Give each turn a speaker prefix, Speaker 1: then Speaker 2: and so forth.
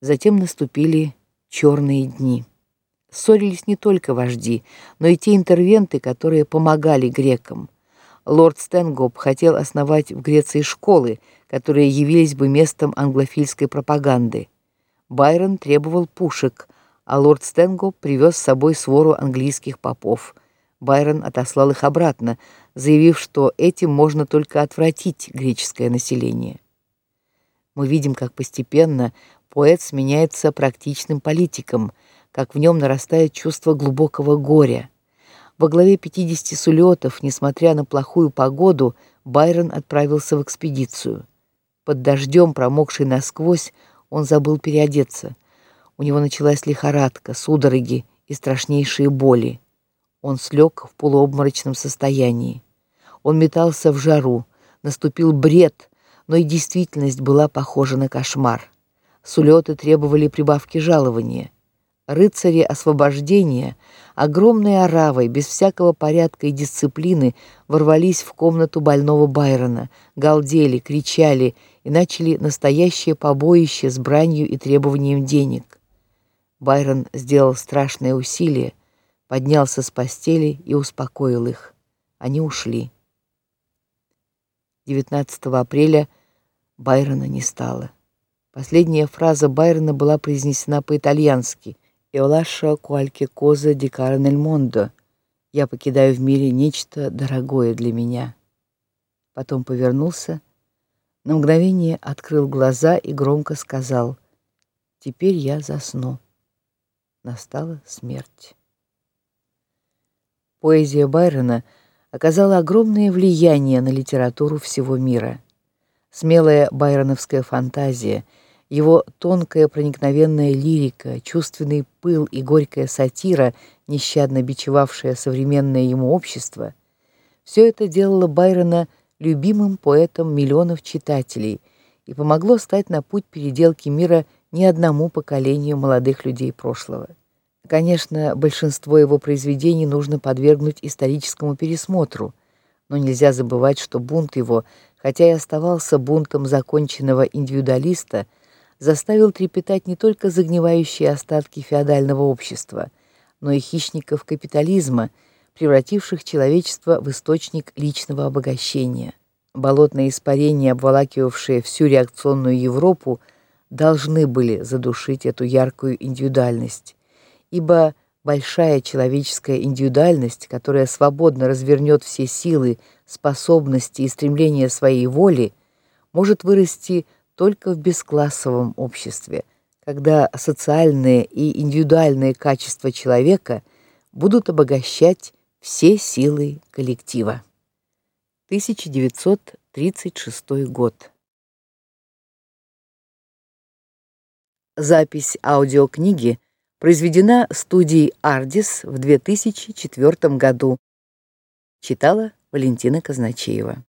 Speaker 1: Затем наступили черные дни. Ссорились не только вожди, но и те интервенты, которые помогали грекам. Лорд Стенгоп хотел основать в Греции школы, которые явились бы местом англофильской пропаганды. Байрон требовал пушек, а лорд Стенгоп привез с собой свору английских попов. Байрон отослал их обратно, заявив, что этим можно только отвратить греческое население. Мы видим, как постепенно поэт сменяется практичным политиком, как в нем нарастает чувство глубокого горя. Во главе 50 сулетов, несмотря на плохую погоду, Байрон отправился в экспедицию. Под дождем, промокший насквозь, он забыл переодеться. У него началась лихорадка, судороги и страшнейшие боли. Он слег в полуобморочном состоянии. Он метался в жару, наступил бред, но и действительность была похожа на кошмар. Сулеты требовали прибавки жалования. Рыцари освобождения огромной оравой без всякого порядка и дисциплины ворвались в комнату больного Байрона, галдели, кричали и начали настоящее побоище с бранью и требованием денег. Байрон сделал страшное усилие, поднялся с постели и успокоил их. Они ушли. 19 апреля Байрона не стало. Последняя фраза Байрона была произнесена по-итальянски: "Io lascio qualche cosa di caro nel mondo". Я покидаю в мире нечто дорогое для меня. Потом повернулся, на мгновение открыл глаза и громко сказал: "Теперь я засну". Настала смерть. Поэзия Байрона оказала огромное влияние на литературу всего мира смелая байроновская фантазия, его тонкая проникновенная лирика, чувственный пыл и горькая сатира, нещадно бичевавшая современное ему общество, все это делало Байрона любимым поэтом миллионов читателей и помогло стать на путь переделки мира не одному поколению молодых людей прошлого. Конечно, большинство его произведений нужно подвергнуть историческому пересмотру, но нельзя забывать, что бунт его хотя и оставался бунтом законченного индивидуалиста, заставил трепетать не только загнивающие остатки феодального общества, но и хищников капитализма, превративших человечество в источник личного обогащения. Болотные испарения, обволакивавшие всю реакционную Европу, должны были задушить эту яркую индивидуальность, ибо большая человеческая индивидуальность, которая свободно развернет все силы способности и стремления своей воли может вырасти только в бесклассовом обществе, когда социальные и индивидуальные качества человека будут обогащать все силы коллектива. 1936 год. Запись аудиокниги произведена студией Ardis в 2004 году. Читала Валентина Казначеева